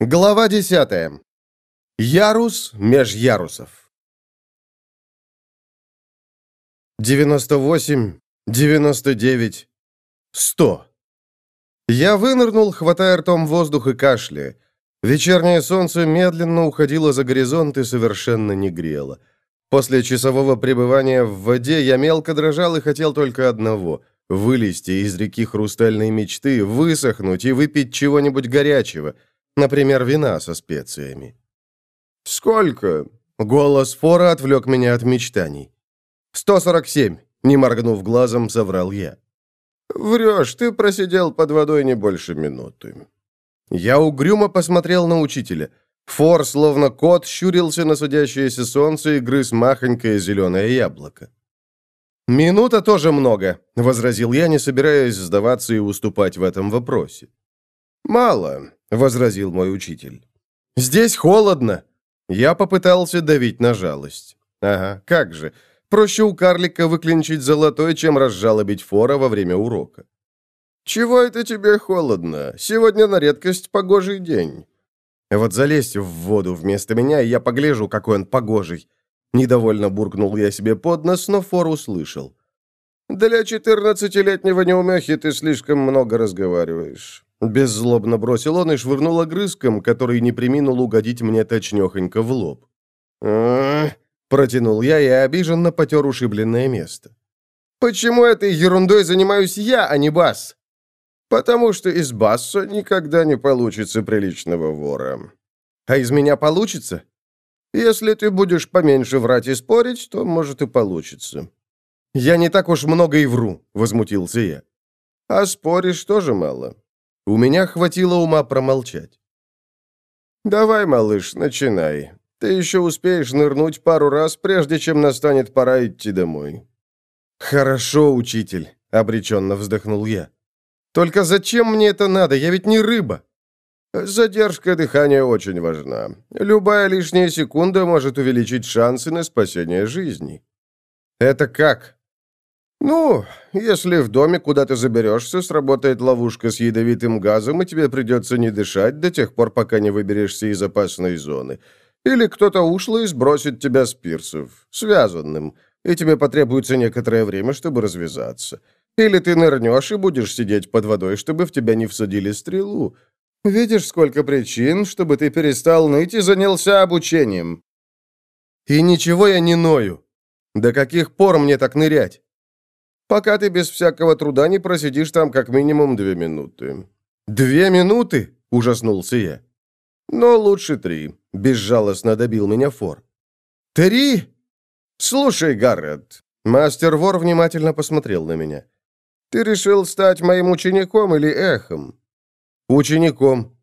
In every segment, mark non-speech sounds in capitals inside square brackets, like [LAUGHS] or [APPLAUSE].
Глава 10. Ярус меж ярусов. 98, 99, 100. Я вынырнул, хватая ртом воздух и кашляя. Вечернее солнце медленно уходило за горизонт и совершенно не грело. После часового пребывания в воде я мелко дрожал и хотел только одного — вылезти из реки хрустальной мечты, высохнуть и выпить чего-нибудь горячего — Например, вина со специями. «Сколько?» Голос Фора отвлек меня от мечтаний. «147», — не моргнув глазом, соврал я. «Врешь, ты просидел под водой не больше минуты». Я угрюмо посмотрел на учителя. Фор, словно кот, щурился на садящееся солнце и грыз махонькое зеленое яблоко. «Минута тоже много», — возразил я, не собираясь сдаваться и уступать в этом вопросе. «Мало. — возразил мой учитель. «Здесь холодно!» Я попытался давить на жалость. «Ага, как же. Проще у карлика выклинчить золотой, чем разжалобить фора во время урока». «Чего это тебе холодно? Сегодня на редкость погожий день». «Вот залезть в воду вместо меня, и я погляжу, какой он погожий». Недовольно буркнул я себе под нос, но фор услышал. «Для четырнадцатилетнего неумехи ты слишком много разговариваешь». Беззлобно бросил он и швырнул огрызком, который не приминул угодить мне точнёхонько в лоб. протянул я и обиженно потер ушибленное место. «Почему этой ерундой занимаюсь я, а не Бас?» «Потому что из Басса никогда не получится приличного вора». «А из меня получится?» «Если ты будешь поменьше врать и спорить, то, может, и получится». «Я не так уж много и вру», — возмутился я. «А споришь тоже мало. У меня хватило ума промолчать. «Давай, малыш, начинай. Ты еще успеешь нырнуть пару раз, прежде чем настанет пора идти домой». «Хорошо, учитель», — обреченно вздохнул я. «Только зачем мне это надо? Я ведь не рыба». «Задержка дыхания очень важна. Любая лишняя секунда может увеличить шансы на спасение жизни». «Это как?» «Ну, если в доме, куда ты заберешься, сработает ловушка с ядовитым газом, и тебе придется не дышать до тех пор, пока не выберешься из опасной зоны. Или кто-то ушлый сбросит тебя с пирсов, связанным, и тебе потребуется некоторое время, чтобы развязаться. Или ты нырнешь и будешь сидеть под водой, чтобы в тебя не всадили стрелу. Видишь, сколько причин, чтобы ты перестал ныть и занялся обучением». «И ничего я не ною. До каких пор мне так нырять?» Пока ты без всякого труда не просидишь там как минимум две минуты». «Две минуты?» – ужаснулся я. «Но лучше три», – безжалостно добил меня Фор. «Три?» «Слушай, Гаррет». Мастер Вор внимательно посмотрел на меня. «Ты решил стать моим учеником или эхом?» «Учеником».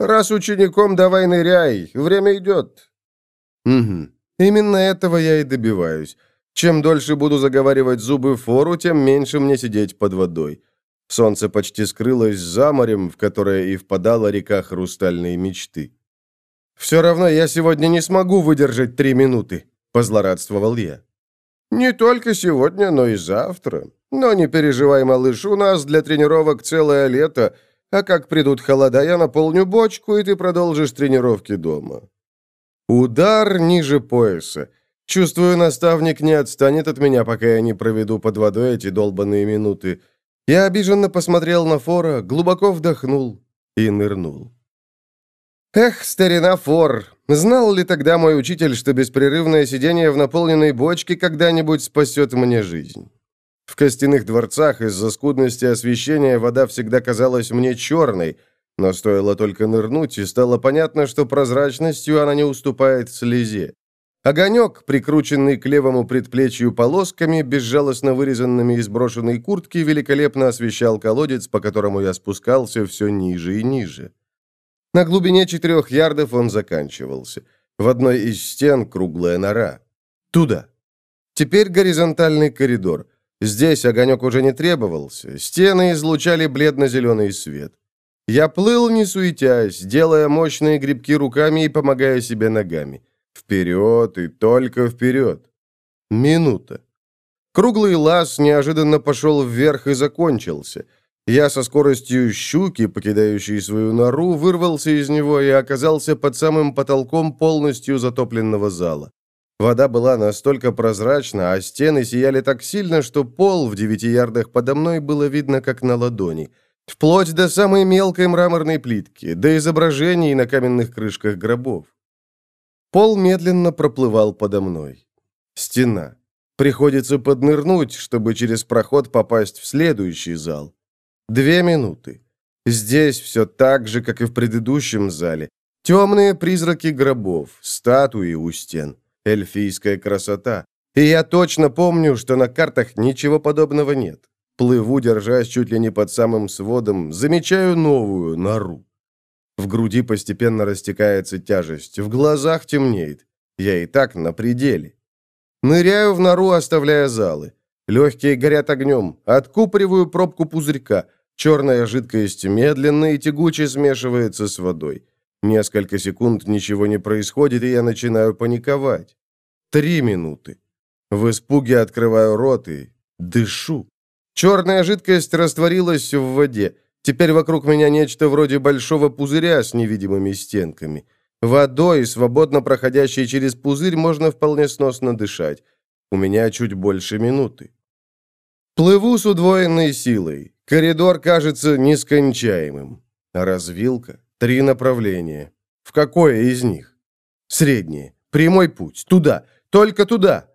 «Раз учеником, давай ныряй, время идет». «Угу, именно этого я и добиваюсь. Чем дольше буду заговаривать зубы фору, тем меньше мне сидеть под водой. Солнце почти скрылось за морем, в которое и впадала река хрустальной мечты. «Все равно я сегодня не смогу выдержать три минуты», — позлорадствовал я. «Не только сегодня, но и завтра. Но не переживай, малыш, у нас для тренировок целое лето, а как придут холода, я наполню бочку, и ты продолжишь тренировки дома». Удар ниже пояса. Чувствую, наставник не отстанет от меня, пока я не проведу под водой эти долбанные минуты. Я обиженно посмотрел на Фора, глубоко вдохнул и нырнул. Эх, старина Фор, знал ли тогда мой учитель, что беспрерывное сидение в наполненной бочке когда-нибудь спасет мне жизнь? В костяных дворцах из-за скудности освещения вода всегда казалась мне черной, но стоило только нырнуть, и стало понятно, что прозрачностью она не уступает слезе. Огонек, прикрученный к левому предплечью полосками, безжалостно вырезанными из брошенной куртки, великолепно освещал колодец, по которому я спускался все ниже и ниже. На глубине четырех ярдов он заканчивался. В одной из стен круглая нора. Туда. Теперь горизонтальный коридор. Здесь огонек уже не требовался. Стены излучали бледно-зеленый свет. Я плыл, не суетясь, делая мощные грибки руками и помогая себе ногами. Вперед и только вперед. Минута. Круглый лаз неожиданно пошел вверх и закончился. Я со скоростью щуки, покидающей свою нору, вырвался из него и оказался под самым потолком полностью затопленного зала. Вода была настолько прозрачна, а стены сияли так сильно, что пол в девяти ярдах подо мной было видно как на ладони. Вплоть до самой мелкой мраморной плитки, до изображений на каменных крышках гробов. Пол медленно проплывал подо мной. Стена. Приходится поднырнуть, чтобы через проход попасть в следующий зал. Две минуты. Здесь все так же, как и в предыдущем зале. Темные призраки гробов, статуи у стен, эльфийская красота. И я точно помню, что на картах ничего подобного нет. Плыву, держась чуть ли не под самым сводом, замечаю новую нору. В груди постепенно растекается тяжесть, в глазах темнеет. Я и так на пределе. Ныряю в нору, оставляя залы. Легкие горят огнем. Откупориваю пробку пузырька. Черная жидкость медленно и тягуче смешивается с водой. Несколько секунд ничего не происходит, и я начинаю паниковать. Три минуты. В испуге открываю рот и дышу. Черная жидкость растворилась в воде. Теперь вокруг меня нечто вроде большого пузыря с невидимыми стенками. Водой, свободно проходящей через пузырь, можно вполне сносно дышать. У меня чуть больше минуты. Плыву с удвоенной силой. Коридор кажется нескончаемым. Развилка. Три направления. В какое из них? Среднее. Прямой путь. Туда. Только туда.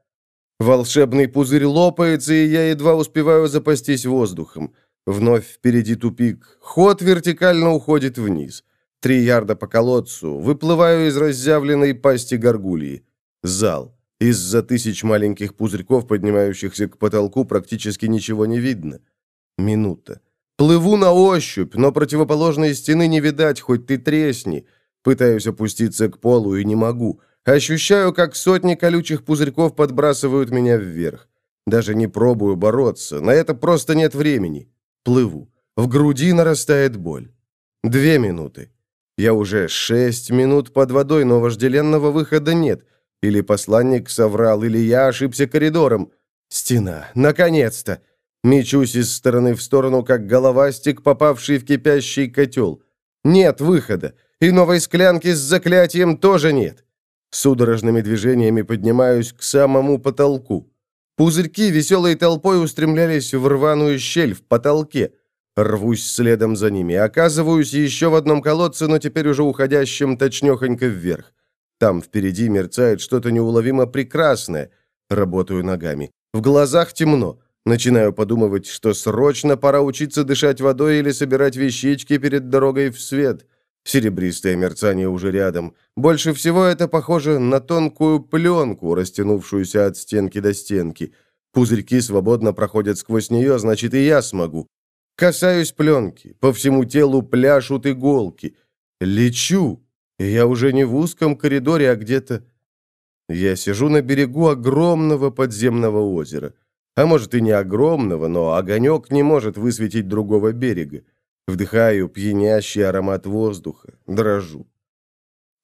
Волшебный пузырь лопается, и я едва успеваю запастись воздухом. Вновь впереди тупик. Ход вертикально уходит вниз. Три ярда по колодцу. Выплываю из разъявленной пасти горгульи. Зал. Из-за тысяч маленьких пузырьков, поднимающихся к потолку, практически ничего не видно. Минута. Плыву на ощупь, но противоположной стены не видать, хоть ты тресни. Пытаюсь опуститься к полу и не могу. Ощущаю, как сотни колючих пузырьков подбрасывают меня вверх. Даже не пробую бороться, на это просто нет времени. Плыву. В груди нарастает боль. Две минуты. Я уже шесть минут под водой, но вожделенного выхода нет — или посланник соврал, или я ошибся коридором. Стена. Наконец-то. Мечусь из стороны в сторону, как головастик, попавший в кипящий котел. Нет выхода. И новой склянки с заклятием тоже нет. Судорожными движениями поднимаюсь к самому потолку. Пузырьки веселой толпой устремлялись в рваную щель в потолке. Рвусь следом за ними. Оказываюсь еще в одном колодце, но теперь уже уходящем точнехонько вверх. Там впереди мерцает что-то неуловимо прекрасное. Работаю ногами. В глазах темно. Начинаю подумывать, что срочно пора учиться дышать водой или собирать вещички перед дорогой в свет. Серебристое мерцание уже рядом. Больше всего это похоже на тонкую пленку, растянувшуюся от стенки до стенки. Пузырьки свободно проходят сквозь нее, значит, и я смогу. Касаюсь пленки. По всему телу пляшут иголки. Лечу. Я уже не в узком коридоре, а где-то... Я сижу на берегу огромного подземного озера. А может и не огромного, но огонек не может высветить другого берега. Вдыхаю пьянящий аромат воздуха, дрожу.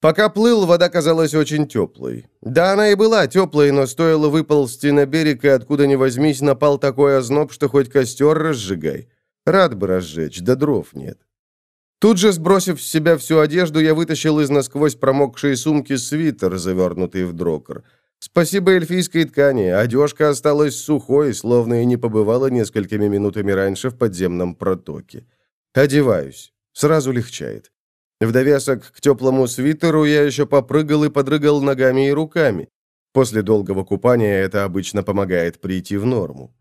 Пока плыл, вода казалась очень теплой. Да, она и была теплой, но стоило выползти на берег, и откуда ни возьмись, напал такой озноб, что хоть костер разжигай. Рад бы разжечь, да дров нет. Тут же, сбросив с себя всю одежду, я вытащил из насквозь промокшей сумки свитер, завернутый в дрокер. Спасибо эльфийской ткани, одежка осталась сухой, словно и не побывала несколькими минутами раньше в подземном протоке. Одеваюсь. Сразу легчает. В довесок к теплому свитеру я еще попрыгал и подрыгал ногами и руками. После долгого купания это обычно помогает прийти в норму.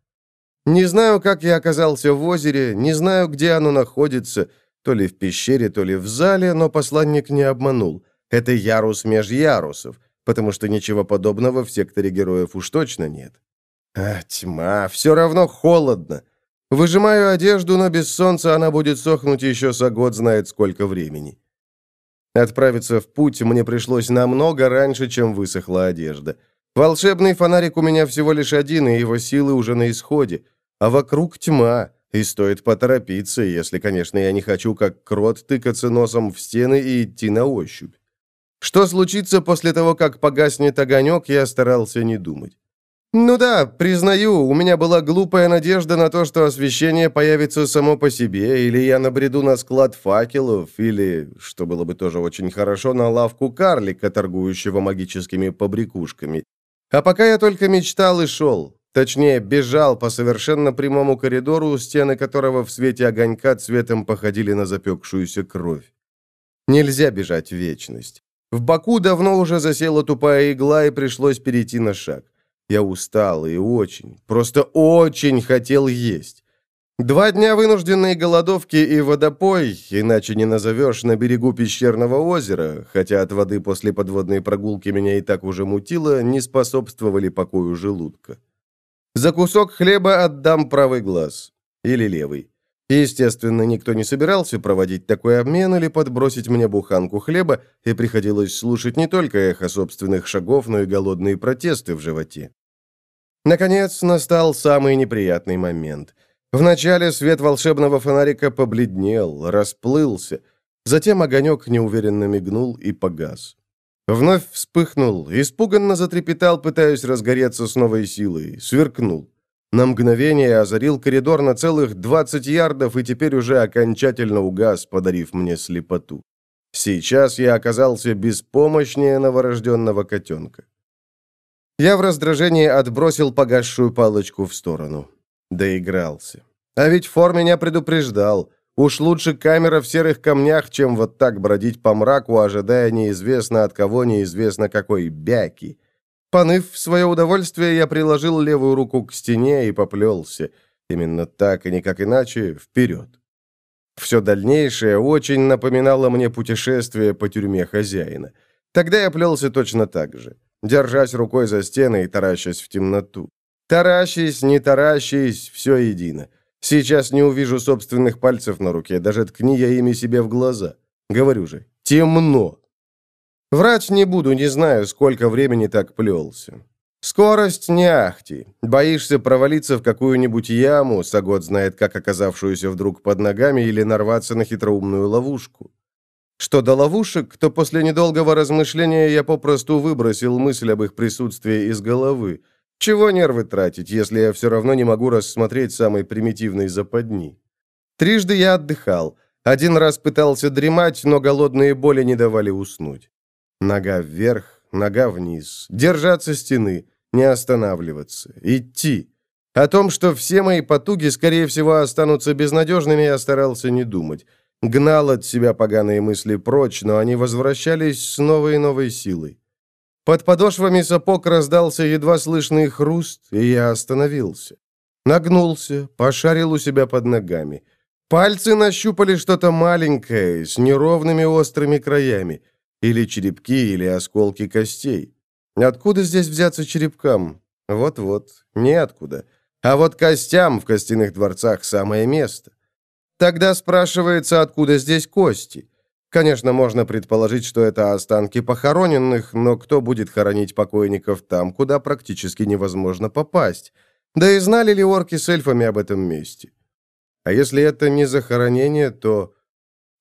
Не знаю, как я оказался в озере, не знаю, где оно находится — то ли в пещере, то ли в зале, но посланник не обманул. Это ярус меж ярусов, потому что ничего подобного в секторе героев уж точно нет. А, тьма, все равно холодно. Выжимаю одежду, но без солнца она будет сохнуть еще за год знает сколько времени. Отправиться в путь мне пришлось намного раньше, чем высохла одежда. Волшебный фонарик у меня всего лишь один, и его силы уже на исходе. А вокруг тьма. И стоит поторопиться, если, конечно, я не хочу, как крот, тыкаться носом в стены и идти на ощупь. Что случится после того, как погаснет огонек, я старался не думать. «Ну да, признаю, у меня была глупая надежда на то, что освещение появится само по себе, или я набреду на склад факелов, или, что было бы тоже очень хорошо, на лавку карлика, торгующего магическими побрякушками. А пока я только мечтал и шел. Точнее, бежал по совершенно прямому коридору, стены которого в свете огонька цветом походили на запекшуюся кровь. Нельзя бежать в вечность. В боку давно уже засела тупая игла, и пришлось перейти на шаг. Я устал и очень, просто очень хотел есть. Два дня вынужденной голодовки и водопой, иначе не назовешь, на берегу пещерного озера, хотя от воды после подводной прогулки меня и так уже мутило, не способствовали покою желудка. За кусок хлеба отдам правый глаз. Или левый. Естественно, никто не собирался проводить такой обмен или подбросить мне буханку хлеба, и приходилось слушать не только эхо собственных шагов, но и голодные протесты в животе. Наконец, настал самый неприятный момент. Вначале свет волшебного фонарика побледнел, расплылся, затем огонек неуверенно мигнул и погас. Вновь вспыхнул, испуганно затрепетал, пытаясь разгореться с новой силой, сверкнул. На мгновение озарил коридор на целых 20 ярдов и теперь уже окончательно угас, подарив мне слепоту. Сейчас я оказался беспомощнее новорожденного котенка. Я в раздражении отбросил погасшую палочку в сторону. Доигрался. А ведь Фор меня предупреждал. Уж лучше камера в серых камнях, чем вот так бродить по мраку, ожидая неизвестно от кого, неизвестно какой бяки. Поныв в свое удовольствие, я приложил левую руку к стене и поплелся. Именно так и никак иначе вперед. Все дальнейшее очень напоминало мне путешествие по тюрьме хозяина. Тогда я плелся точно так же, держась рукой за стены и таращась в темноту. Таращись, не таращись, все едино. Сейчас не увижу собственных пальцев на руке, даже ткни я ими себе в глаза. Говорю же, темно. Врать не буду, не знаю, сколько времени так плелся. Скорость не ахти. Боишься провалиться в какую-нибудь яму, Сагот знает, как оказавшуюся вдруг под ногами, или нарваться на хитроумную ловушку. Что до ловушек, то после недолгого размышления я попросту выбросил мысль об их присутствии из головы. Чего нервы тратить, если я все равно не могу рассмотреть самый примитивный западни? Трижды я отдыхал. Один раз пытался дремать, но голодные боли не давали уснуть. Нога вверх, нога вниз. Держаться стены, не останавливаться, идти. О том, что все мои потуги, скорее всего, останутся безнадежными, я старался не думать. Гнал от себя поганые мысли прочь, но они возвращались с новой и новой силой. Под подошвами сапог раздался едва слышный хруст, и я остановился. Нагнулся, пошарил у себя под ногами. Пальцы нащупали что-то маленькое, с неровными острыми краями. Или черепки, или осколки костей. Откуда здесь взяться черепкам? Вот-вот, неоткуда. А вот костям в костяных дворцах самое место. Тогда спрашивается, откуда здесь кости? Конечно, можно предположить, что это останки похороненных, но кто будет хоронить покойников там, куда практически невозможно попасть? Да и знали ли орки с эльфами об этом месте? А если это не захоронение, то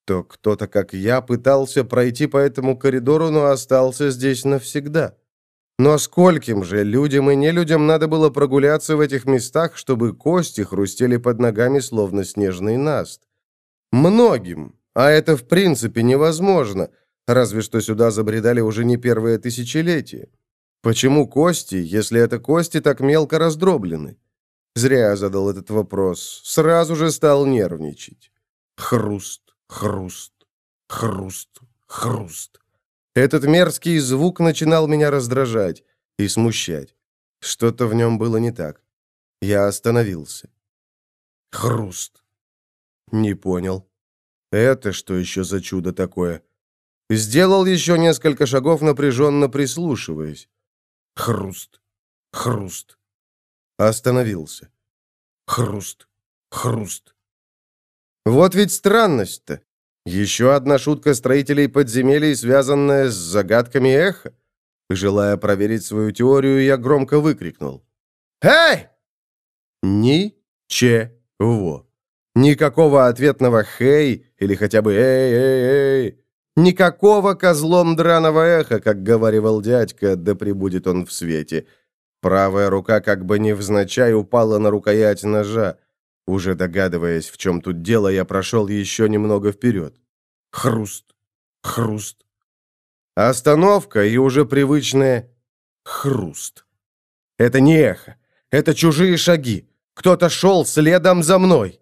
то кто-то, как я, пытался пройти по этому коридору, но остался здесь навсегда. Но скольким же людям и нелюдям надо было прогуляться в этих местах, чтобы кости хрустели под ногами, словно снежный наст? Многим, а это в принципе невозможно, разве что сюда забредали уже не первые тысячелетия. Почему кости, если это кости так мелко раздроблены? Зря я задал этот вопрос, сразу же стал нервничать. Хруст. Хруст, хруст, хруст. Этот мерзкий звук начинал меня раздражать и смущать. Что-то в нем было не так. Я остановился. Хруст. Не понял. Это что еще за чудо такое? Сделал еще несколько шагов, напряженно прислушиваясь. Хруст. Хруст. Остановился. Хруст. Хруст. Вот ведь странность-то. Еще одна шутка строителей подземелий, связанная с загадками эха. Желая проверить свою теорию, я громко выкрикнул. «Эй!» Ни-че-во. Никакого ответного «хей» или хотя бы «эй-эй-эй». Никакого козлом драного эха, как говаривал дядька, да пребудет он в свете. Правая рука как бы невзначай упала на рукоять ножа. Уже догадываясь, в чем тут дело, я прошел еще немного вперед. Хруст, хруст. Остановка и уже привычное хруст. Это не эхо, это чужие шаги. Кто-то шел следом за мной.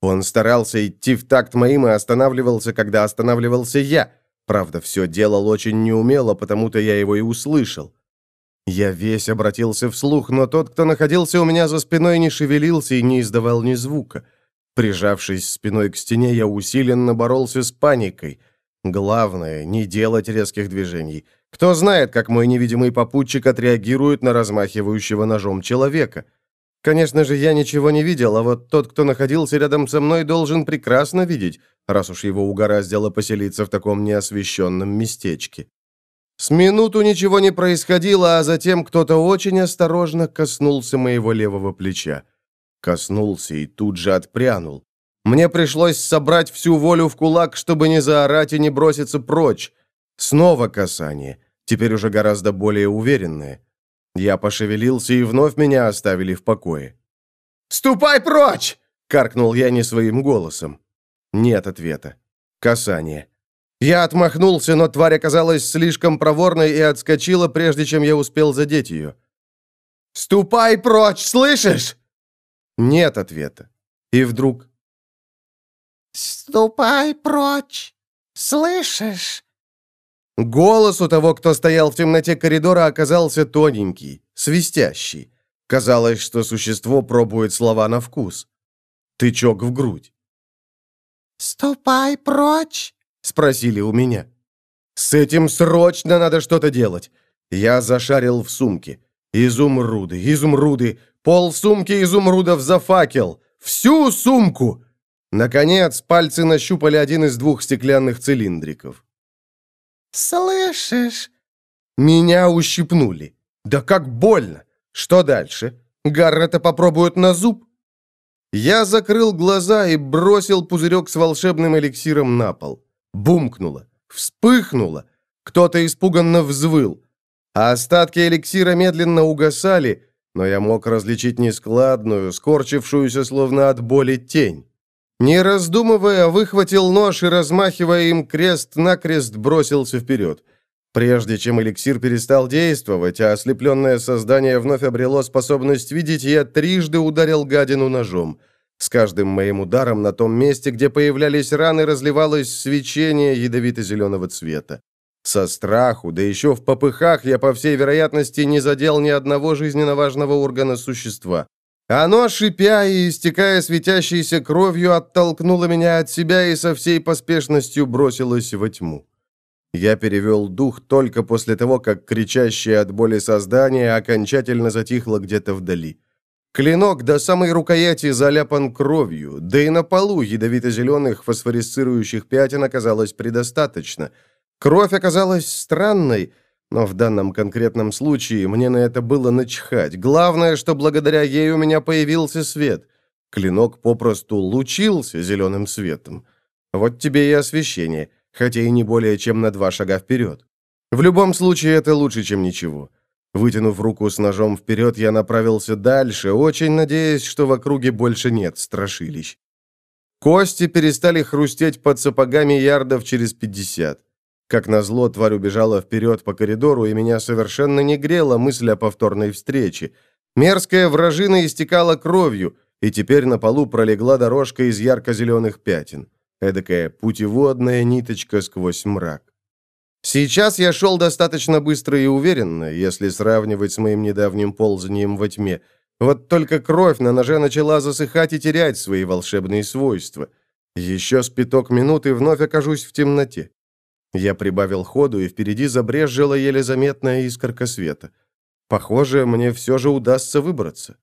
Он старался идти в такт моим и останавливался, когда останавливался я. Правда, все делал очень неумело, потому-то я его и услышал. Я весь обратился вслух, но тот, кто находился у меня за спиной, не шевелился и не издавал ни звука. Прижавшись спиной к стене, я усиленно боролся с паникой. Главное, не делать резких движений. Кто знает, как мой невидимый попутчик отреагирует на размахивающего ножом человека. Конечно же, я ничего не видел, а вот тот, кто находился рядом со мной, должен прекрасно видеть, раз уж его угораздило поселиться в таком неосвещенном местечке. С минуту ничего не происходило, а затем кто-то очень осторожно коснулся моего левого плеча. Коснулся и тут же отпрянул. Мне пришлось собрать всю волю в кулак, чтобы не заорать и не броситься прочь. Снова касание, теперь уже гораздо более уверенное. Я пошевелился, и вновь меня оставили в покое. «Ступай прочь!» — каркнул я не своим голосом. Нет ответа. Касание. Я отмахнулся, но тварь оказалась слишком проворной и отскочила, прежде чем я успел задеть ее. «Ступай прочь, слышишь?» Нет ответа. И вдруг... «Ступай прочь, слышишь?» Голос у того, кто стоял в темноте коридора, оказался тоненький, свистящий. Казалось, что существо пробует слова на вкус. Тычок в грудь. «Ступай прочь, Спросили у меня. С этим срочно надо что-то делать. Я зашарил в сумке. Изумруды, изумруды, пол сумки изумрудов за факел. Всю сумку! Наконец, пальцы нащупали один из двух стеклянных цилиндриков. «Слышишь?» Меня ущипнули. Да как больно! Что дальше? Гаррета попробуют на зуб? Я закрыл глаза и бросил пузырек с волшебным эликсиром на пол. Бумкнуло, вспыхнуло, кто-то испуганно взвыл. А остатки эликсира медленно угасали, но я мог различить нескладную, скорчившуюся словно от боли тень. Не раздумывая, выхватил нож и, размахивая им крест-накрест, бросился вперед. Прежде чем эликсир перестал действовать, а ослепленное создание вновь обрело способность видеть, я трижды ударил гадину ножом — с каждым моим ударом на том месте, где появлялись раны, разливалось свечение ядовито-зеленого цвета. Со страху, да еще в попыхах, я, по всей вероятности, не задел ни одного жизненно важного органа существа. Оно, шипя и истекая светящейся кровью, оттолкнуло меня от себя и со всей поспешностью бросилось во тьму. Я перевел дух только после того, как кричащее от боли создание окончательно затихло где-то вдали. Клинок до самой рукояти заляпан кровью, да и на полу ядовито-зеленых фосфорисцирующих пятен оказалось предостаточно. Кровь оказалась странной, но в данном конкретном случае мне на это было начхать. Главное, что благодаря ей у меня появился свет. Клинок попросту лучился зеленым светом. Вот тебе и освещение, хотя и не более чем на два шага вперед. В любом случае, это лучше, чем ничего. Вытянув руку с ножом вперед, я направился дальше, очень надеясь, что в округе больше нет страшилищ. Кости перестали хрустеть под сапогами ярдов через пятьдесят. Как назло, тварь убежала вперед по коридору, и меня совершенно не грела мысль о повторной встрече. Мерзкая вражина истекала кровью, и теперь на полу пролегла дорожка из ярко-зеленых пятен. Эдакая путеводная ниточка сквозь мрак. Сейчас я шел достаточно быстро и уверенно, если сравнивать с моим недавним ползанием во тьме. Вот только кровь на ноже начала засыхать и терять свои волшебные свойства. Еще с пяток минут и вновь окажусь в темноте. Я прибавил ходу, и впереди забрезжила еле заметная искорка света. Похоже, мне все же удастся выбраться.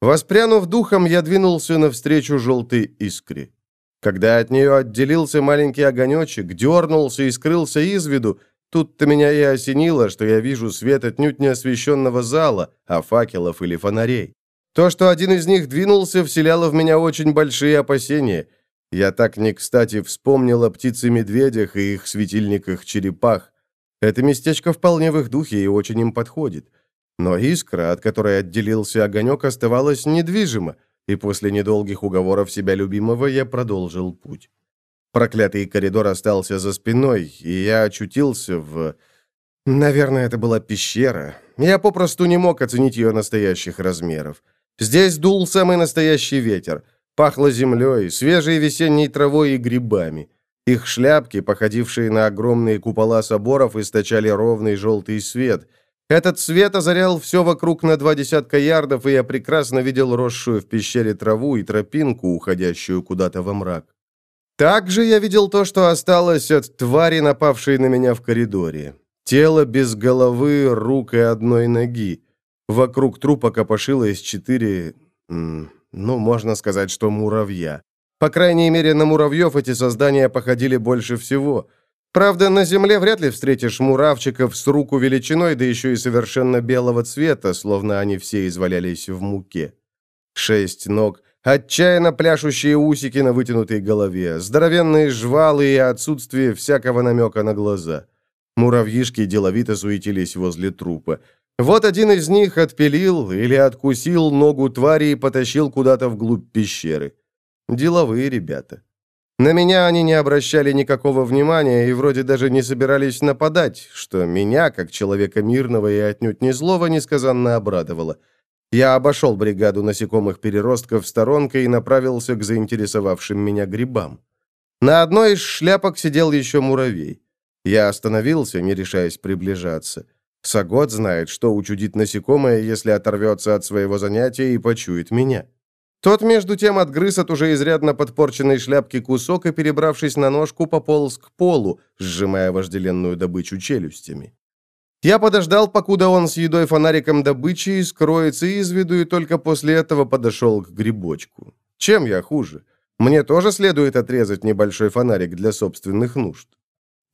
Воспрянув духом, я двинулся навстречу желтой искре. Когда от нее отделился маленький огонечек, дернулся и скрылся из виду, тут-то меня и осенило, что я вижу свет отнюдь не освещенного зала, а факелов или фонарей. То, что один из них двинулся, вселяло в меня очень большие опасения. Я так не кстати вспомнил о птице-медведях и их светильниках-черепах. Это местечко вполне в их духе и очень им подходит. Но искра, от которой отделился огонек, оставалась недвижима, и после недолгих уговоров себя любимого я продолжил путь. Проклятый коридор остался за спиной, и я очутился в... Наверное, это была пещера. Я попросту не мог оценить ее настоящих размеров. Здесь дул самый настоящий ветер. Пахло землей, свежей весенней травой и грибами. Их шляпки, походившие на огромные купола соборов, источали ровный желтый свет. Этот свет озарял все вокруг на два десятка ярдов, и я прекрасно видел росшую в пещере траву и тропинку, уходящую куда-то во мрак. Также я видел то, что осталось от твари, напавшей на меня в коридоре. Тело без головы, рук и одной ноги. Вокруг трупа копошилось четыре... Ну, можно сказать, что муравья. По крайней мере, на муравьев эти создания походили больше всего. Правда, на земле вряд ли встретишь муравчиков с руку величиной, да еще и совершенно белого цвета, словно они все извалялись в муке. Шесть ног, отчаянно пляшущие усики на вытянутой голове, здоровенные жвалы и отсутствие всякого намека на глаза. Муравьишки деловито суетились возле трупа. Вот один из них отпилил или откусил ногу твари и потащил куда-то вглубь пещеры. Деловые ребята. На меня они не обращали никакого внимания и вроде даже не собирались нападать, что меня, как человека мирного и отнюдь не злого, несказанно обрадовало. Я обошел бригаду насекомых-переростков сторонкой и направился к заинтересовавшим меня грибам. На одной из шляпок сидел еще муравей. Я остановился, не решаясь приближаться. Сагот знает, что учудит насекомое, если оторвется от своего занятия и почует меня. Тот, между тем, отгрыз от уже изрядно подпорченной шляпки кусок и, перебравшись на ножку, пополз к полу, сжимая вожделенную добычу челюстями. Я подождал, покуда он с едой фонариком добычи скроется из виду, и только после этого подошел к грибочку. Чем я хуже? Мне тоже следует отрезать небольшой фонарик для собственных нужд.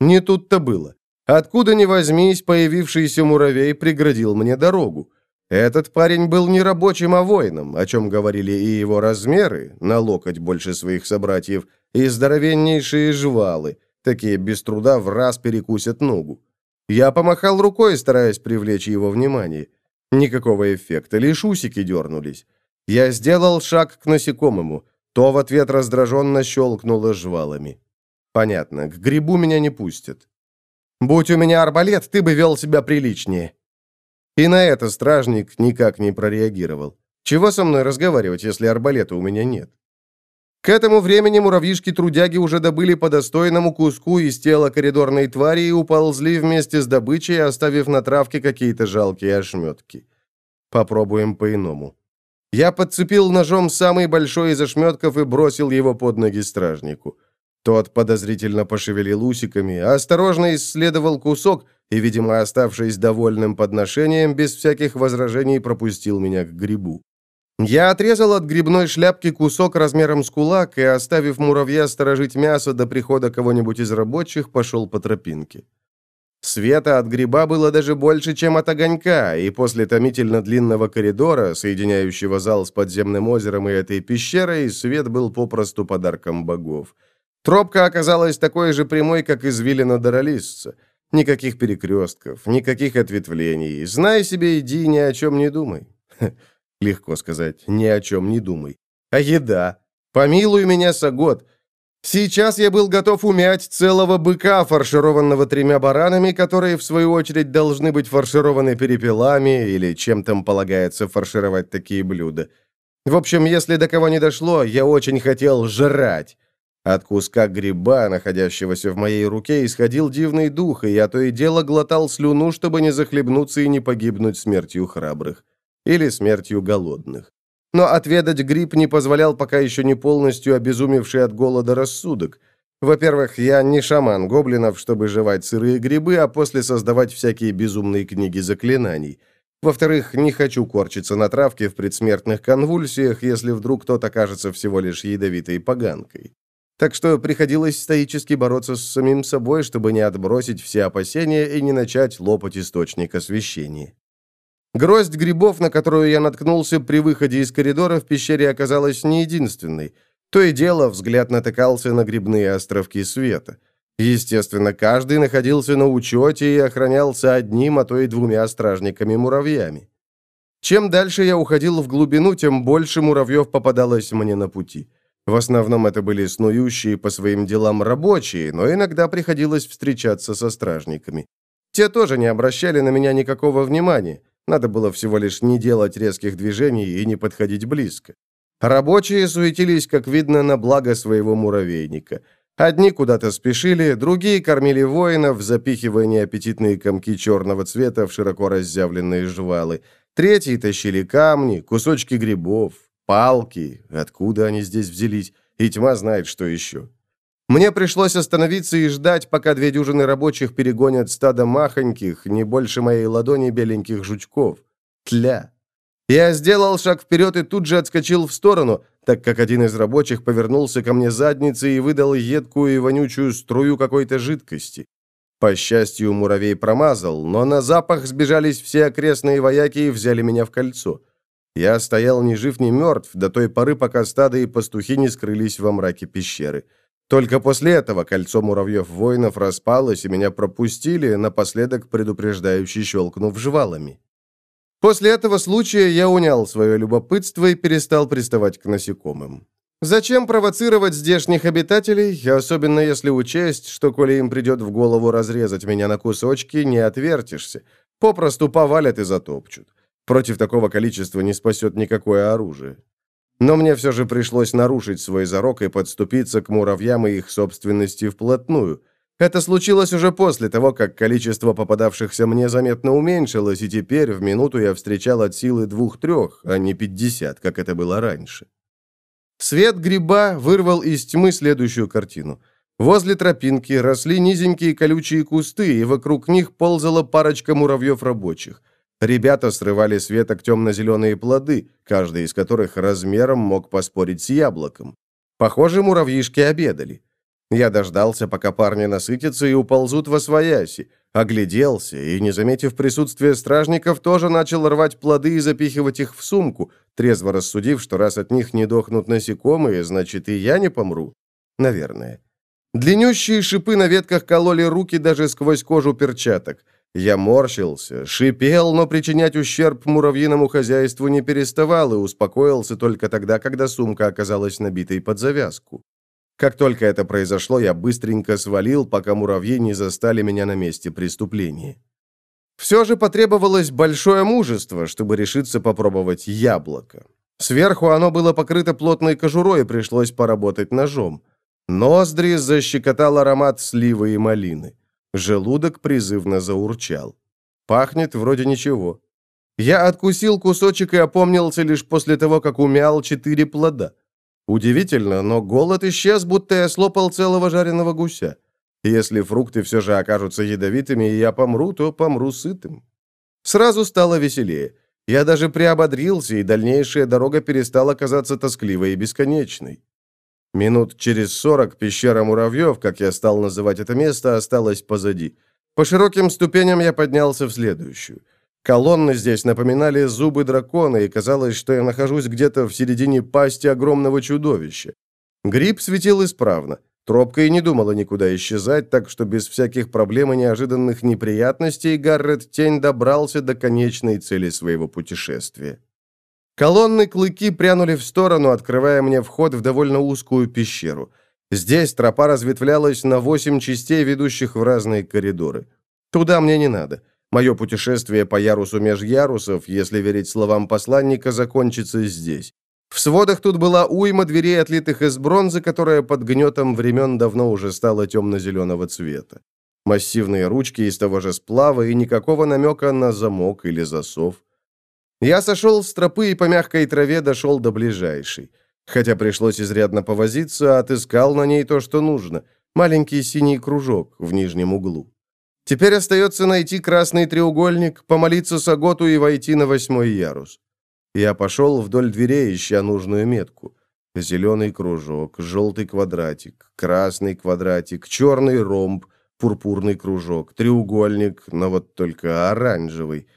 Не тут-то было. Откуда ни возьмись, появившийся муравей преградил мне дорогу. Этот парень был не рабочим, а воином, о чем говорили и его размеры, на локоть больше своих собратьев, и здоровеннейшие жвалы, такие без труда в раз перекусят ногу. Я помахал рукой, стараясь привлечь его внимание. Никакого эффекта, лишь усики дернулись. Я сделал шаг к насекомому, то в ответ раздраженно щелкнуло жвалами. Понятно, к грибу меня не пустят. Будь у меня арбалет, ты бы вел себя приличнее. И на это стражник никак не прореагировал. Чего со мной разговаривать, если арбалета у меня нет? К этому времени муравьишки-трудяги уже добыли по достойному куску из тела коридорной твари и уползли вместе с добычей, оставив на травке какие-то жалкие ошметки. Попробуем по-иному. Я подцепил ножом самый большой из ошметков и бросил его под ноги стражнику. Тот подозрительно пошевелил усиками, осторожно исследовал кусок и, видимо, оставшись довольным подношением, без всяких возражений пропустил меня к грибу. Я отрезал от грибной шляпки кусок размером с кулак и, оставив муравья сторожить мясо до прихода кого-нибудь из рабочих, пошел по тропинке. Света от гриба было даже больше, чем от огонька, и после томительно длинного коридора, соединяющего зал с подземным озером и этой пещерой, свет был попросту подарком богов. Тропка оказалась такой же прямой, как извилина Доролисца. Никаких перекрестков, никаких ответвлений. Знай себе, иди, ни о чем не думай. легко сказать, ни о чем не думай. А еда? Помилуй меня, Сагот. Сейчас я был готов умять целого быка, фаршированного тремя баранами, которые, в свою очередь, должны быть фаршированы перепелами или чем там полагается фаршировать такие блюда. В общем, если до кого не дошло, я очень хотел жрать. От куска гриба, находящегося в моей руке, исходил дивный дух, и я то и дело глотал слюну, чтобы не захлебнуться и не погибнуть смертью храбрых. Или смертью голодных. Но отведать гриб не позволял пока еще не полностью обезумевший от голода рассудок. Во-первых, я не шаман гоблинов, чтобы жевать сырые грибы, а после создавать всякие безумные книги заклинаний. Во-вторых, не хочу корчиться на травке в предсмертных конвульсиях, если вдруг кто-то окажется всего лишь ядовитой поганкой. Так что приходилось стоически бороться с самим собой, чтобы не отбросить все опасения и не начать лопать источник освещения. Гроздь грибов, на которую я наткнулся при выходе из коридора в пещере, оказалась не единственной. То и дело взгляд натыкался на грибные островки света. Естественно, каждый находился на учете и охранялся одним, а то и двумя стражниками-муравьями. Чем дальше я уходил в глубину, тем больше муравьев попадалось мне на пути. В основном это были снующие по своим делам рабочие, но иногда приходилось встречаться со стражниками. Те тоже не обращали на меня никакого внимания. Надо было всего лишь не делать резких движений и не подходить близко. Рабочие суетились, как видно, на благо своего муравейника. Одни куда-то спешили, другие кормили воинов, запихивая неаппетитные комки черного цвета в широко разъявленные жвалы. Третьи тащили камни, кусочки грибов, палки. Откуда они здесь взялись? И тьма знает, что еще. Мне пришлось остановиться и ждать, пока две дюжины рабочих перегонят стадо махоньких, не больше моей ладони беленьких жучков. Тля. Я сделал шаг вперед и тут же отскочил в сторону, так как один из рабочих повернулся ко мне задницей и выдал едкую и вонючую струю какой-то жидкости. По счастью, муравей промазал, но на запах сбежались все окрестные вояки и взяли меня в кольцо. Я стоял ни жив, ни мертв до той поры, пока стадо и пастухи не скрылись во мраке пещеры. Только после этого кольцо муравьев-воинов распалось, и меня пропустили, напоследок предупреждающе щелкнув жвалами. После этого случая я унял свое любопытство и перестал приставать к насекомым. Зачем провоцировать здешних обитателей, особенно если учесть, что, коли им придет в голову разрезать меня на кусочки, не отвертишься, попросту повалят и затопчут. Против такого количества не спасет никакое оружие. Но мне все же пришлось нарушить свой зарок и подступиться к муравьям и их собственности вплотную. Это случилось уже после того, как количество попадавшихся мне заметно уменьшилось, и теперь в минуту я встречал от силы двух-трех, а не пятьдесят, как это было раньше. Свет гриба вырвал из тьмы следующую картину. Возле тропинки росли низенькие колючие кусты, и вокруг них ползала парочка муравьев рабочих – Ребята срывали с веток темно-зеленые плоды, каждый из которых размером мог поспорить с яблоком. Похоже, муравьишки обедали. Я дождался, пока парни насытятся и уползут во свояси. Огляделся и, не заметив присутствия стражников, тоже начал рвать плоды и запихивать их в сумку, трезво рассудив, что раз от них не дохнут насекомые, значит и я не помру. Наверное. Длиннющие шипы на ветках кололи руки даже сквозь кожу перчаток. Я морщился, шипел, но причинять ущерб муравьиному хозяйству не переставал и успокоился только тогда, когда сумка оказалась набитой под завязку. Как только это произошло, я быстренько свалил, пока муравьи не застали меня на месте преступления. Все же потребовалось большое мужество, чтобы решиться попробовать яблоко. Сверху оно было покрыто плотной кожурой, и пришлось поработать ножом. Ноздри защекотал аромат сливы и малины. Желудок призывно заурчал. Пахнет вроде ничего. Я откусил кусочек и опомнился лишь после того, как умял четыре плода. Удивительно, но голод исчез, будто я слопал целого жареного гуся. Если фрукты все же окажутся ядовитыми, и я помру, то помру сытым. Сразу стало веселее. Я даже приободрился, и дальнейшая дорога перестала казаться тоскливой и бесконечной. Минут через сорок пещера муравьев, как я стал называть это место, осталась позади. По широким ступеням я поднялся в следующую. Колонны здесь напоминали зубы дракона, и казалось, что я нахожусь где-то в середине пасти огромного чудовища. Гриб светил исправно. Тропка и не думала никуда исчезать, так что без всяких проблем и неожиданных неприятностей Гаррет Тень добрался до конечной цели своего путешествия. Колонны клыки прянули в сторону, открывая мне вход в довольно узкую пещеру. Здесь тропа разветвлялась на восемь частей, ведущих в разные коридоры. Туда мне не надо. Мое путешествие по ярусу меж ярусов, если верить словам посланника, закончится здесь. В сводах тут была уйма дверей, отлитых из бронзы, которая под гнетом времен давно уже стала темно-зеленого цвета. Массивные ручки из того же сплава и никакого намека на замок или засов. Я сошел с тропы и по мягкой траве дошел до ближайшей. Хотя пришлось изрядно повозиться, отыскал на ней то, что нужно. Маленький синий кружок в нижнем углу. Теперь остается найти красный треугольник, помолиться Саготу и войти на восьмой ярус. Я пошел вдоль дверей, ища нужную метку. Зеленый кружок, желтый квадратик, красный квадратик, черный ромб, пурпурный кружок, треугольник, но вот только оранжевый –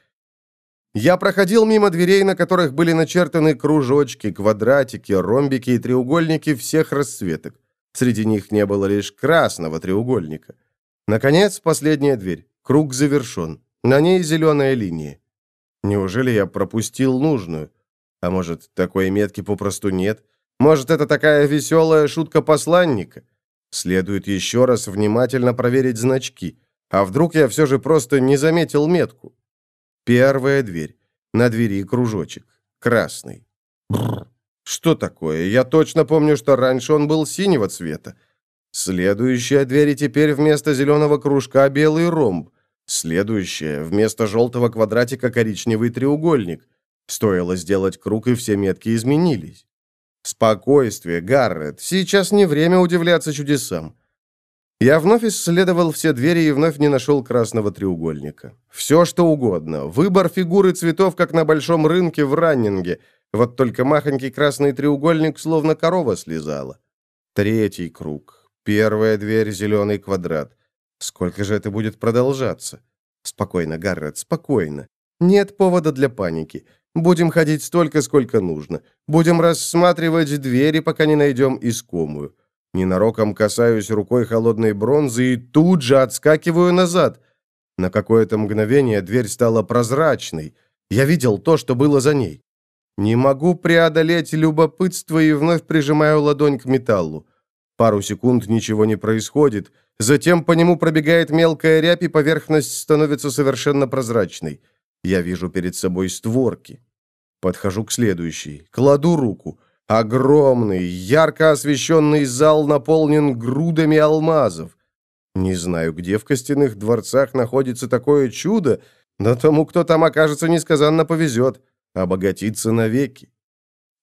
я проходил мимо дверей, на которых были начертаны кружочки, квадратики, ромбики и треугольники всех расцветок. Среди них не было лишь красного треугольника. Наконец, последняя дверь. Круг завершен. На ней зеленая линия. Неужели я пропустил нужную? А может, такой метки попросту нет? Может, это такая веселая шутка посланника? Следует еще раз внимательно проверить значки. А вдруг я все же просто не заметил метку? Первая дверь. На двери кружочек. Красный. Бррр. Что такое? Я точно помню, что раньше он был синего цвета. Следующая дверь, и теперь вместо зеленого кружка белый ромб. Следующая, вместо желтого квадратика коричневый треугольник. Стоило сделать круг, и все метки изменились. Спокойствие, Гаррет. Сейчас не время удивляться чудесам. Я вновь исследовал все двери и вновь не нашел красного треугольника. Все, что угодно. Выбор фигуры цветов, как на большом рынке в раннинге. Вот только махонький красный треугольник словно корова слезала. Третий круг. Первая дверь, зеленый квадрат. Сколько же это будет продолжаться? Спокойно, Гаррет, спокойно. Нет повода для паники. Будем ходить столько, сколько нужно. Будем рассматривать двери, пока не найдем искомую. Ненароком касаюсь рукой холодной бронзы и тут же отскакиваю назад. На какое-то мгновение дверь стала прозрачной. Я видел то, что было за ней. Не могу преодолеть любопытство и вновь прижимаю ладонь к металлу. Пару секунд ничего не происходит. Затем по нему пробегает мелкая рябь, и поверхность становится совершенно прозрачной. Я вижу перед собой створки. Подхожу к следующей. Кладу руку. Огромный, ярко освещенный зал наполнен грудами алмазов. Не знаю, где в костяных дворцах находится такое чудо, но тому, кто там окажется, несказанно повезет. Обогатиться навеки.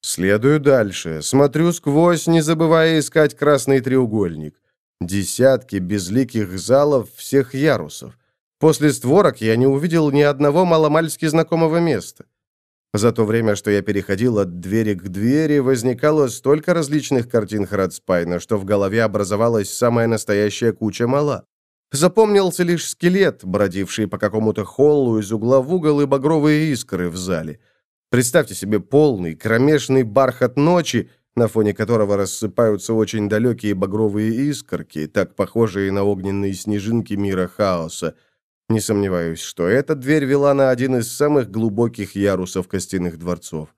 Следую дальше, смотрю сквозь, не забывая искать красный треугольник. Десятки безликих залов всех ярусов. После створок я не увидел ни одного маломальски знакомого места. За то время, что я переходил от двери к двери, возникало столько различных картин Храдспайна, что в голове образовалась самая настоящая куча мала. Запомнился лишь скелет, бродивший по какому-то холлу из угла в угол и багровые искры в зале – Представьте себе полный, кромешный бархат ночи, на фоне которого рассыпаются очень далекие багровые искорки, так похожие на огненные снежинки мира хаоса. Не сомневаюсь, что эта дверь вела на один из самых глубоких ярусов костяных дворцов.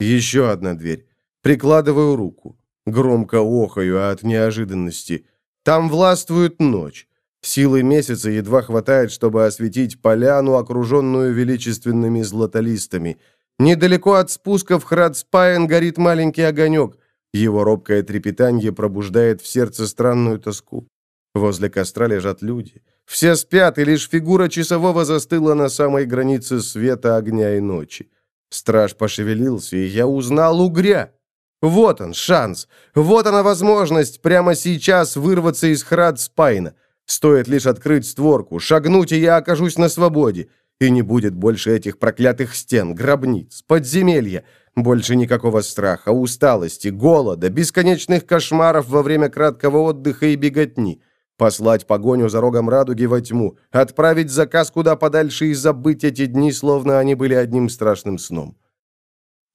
Еще одна дверь. Прикладываю руку. Громко охаю от неожиданности. Там властвует ночь. Силы месяца едва хватает, чтобы осветить поляну, окруженную величественными златолистами – Недалеко от спуска в Храдспаен горит маленький огонек. Его робкое трепетанье пробуждает в сердце странную тоску. Возле костра лежат люди. Все спят, и лишь фигура часового застыла на самой границе света, огня и ночи. Страж пошевелился, и я узнал угря. Вот он, шанс. Вот она возможность прямо сейчас вырваться из Храдспайна. Стоит лишь открыть створку, шагнуть, и я окажусь на свободе. И не будет больше этих проклятых стен, гробниц, подземелья. Больше никакого страха, усталости, голода, бесконечных кошмаров во время краткого отдыха и беготни. Послать погоню за рогом радуги во тьму, отправить заказ куда подальше и забыть эти дни, словно они были одним страшным сном.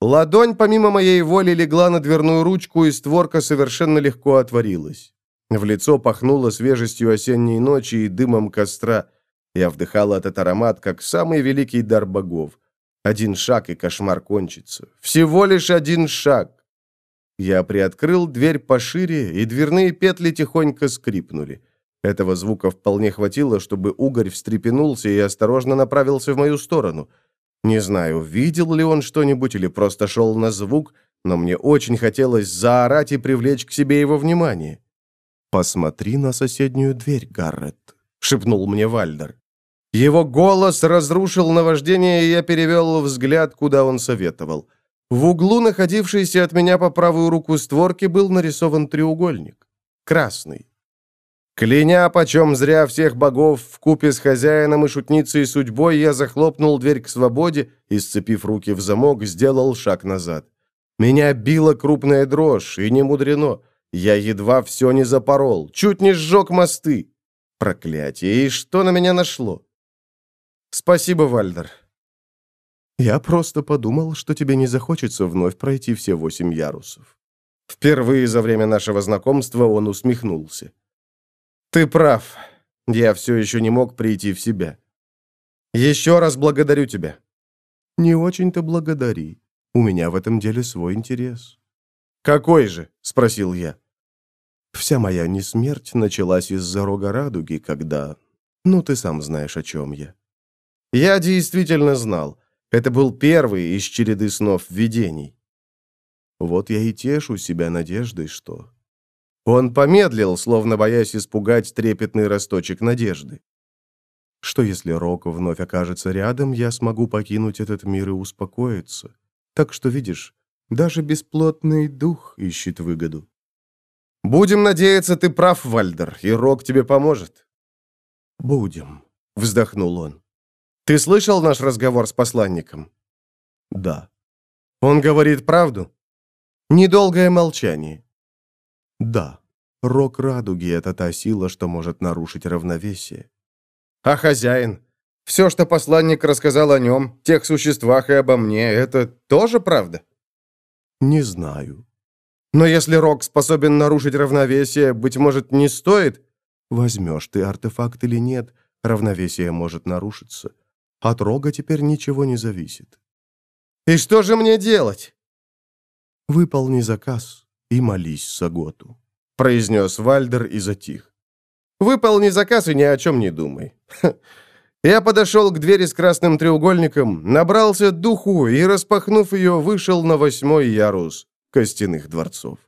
Ладонь, помимо моей воли, легла на дверную ручку, и створка совершенно легко отворилась. В лицо пахнуло свежестью осенней ночи и дымом костра – я вдыхал этот аромат, как самый великий дар богов. Один шаг, и кошмар кончится. Всего лишь один шаг. Я приоткрыл дверь пошире, и дверные петли тихонько скрипнули. Этого звука вполне хватило, чтобы угорь встрепенулся и осторожно направился в мою сторону. Не знаю, видел ли он что-нибудь или просто шел на звук, но мне очень хотелось заорать и привлечь к себе его внимание. «Посмотри на соседнюю дверь, Гаррет», — шепнул мне Вальдер. Его голос разрушил наваждение, и я перевел взгляд, куда он советовал. В углу, находившейся от меня по правую руку створки, был нарисован треугольник. Красный. Кляня почем зря всех богов, в купе с хозяином и шутницей судьбой, я захлопнул дверь к свободе и, сцепив руки в замок, сделал шаг назад. Меня била крупная дрожь, и не мудрено. Я едва все не запорол, чуть не сжег мосты. Проклятие, и что на меня нашло? «Спасибо, Вальдер». «Я просто подумал, что тебе не захочется вновь пройти все восемь ярусов». Впервые за время нашего знакомства он усмехнулся. «Ты прав. Я все еще не мог прийти в себя. Еще раз благодарю тебя». Не очень-то благодари. У меня в этом деле свой интерес. «Какой же?» — спросил я. Вся моя несмерть началась из-за рога радуги, когда... Ну, ты сам знаешь, о чем я. Я действительно знал. Это был первый из череды снов видений. Вот я и тешу себя надеждой, что... Он помедлил, словно боясь испугать трепетный росточек надежды. Что если Рок вновь окажется рядом, я смогу покинуть этот мир и успокоиться. Так что, видишь, даже бесплотный дух ищет выгоду. «Будем надеяться, ты прав, Вальдер, и Рок тебе поможет». «Будем», — вздохнул он. «Ты слышал наш разговор с посланником?» «Да». «Он говорит правду?» «Недолгое молчание». «Да. Рок радуги — это та сила, что может нарушить равновесие». «А хозяин? Все, что посланник рассказал о нем, тех существах и обо мне, это тоже правда?» «Не знаю. Но если Рок способен нарушить равновесие, быть может, не стоит? Возьмешь ты артефакт или нет, равновесие может нарушиться. От Рога теперь ничего не зависит. И что же мне делать? Выполни заказ и молись Саготу, произнес Вальдер и затих. Выполни заказ и ни о чем не думай. [LAUGHS] Я подошел к двери с красным треугольником, набрался духу и, распахнув ее, вышел на восьмой ярус костяных дворцов.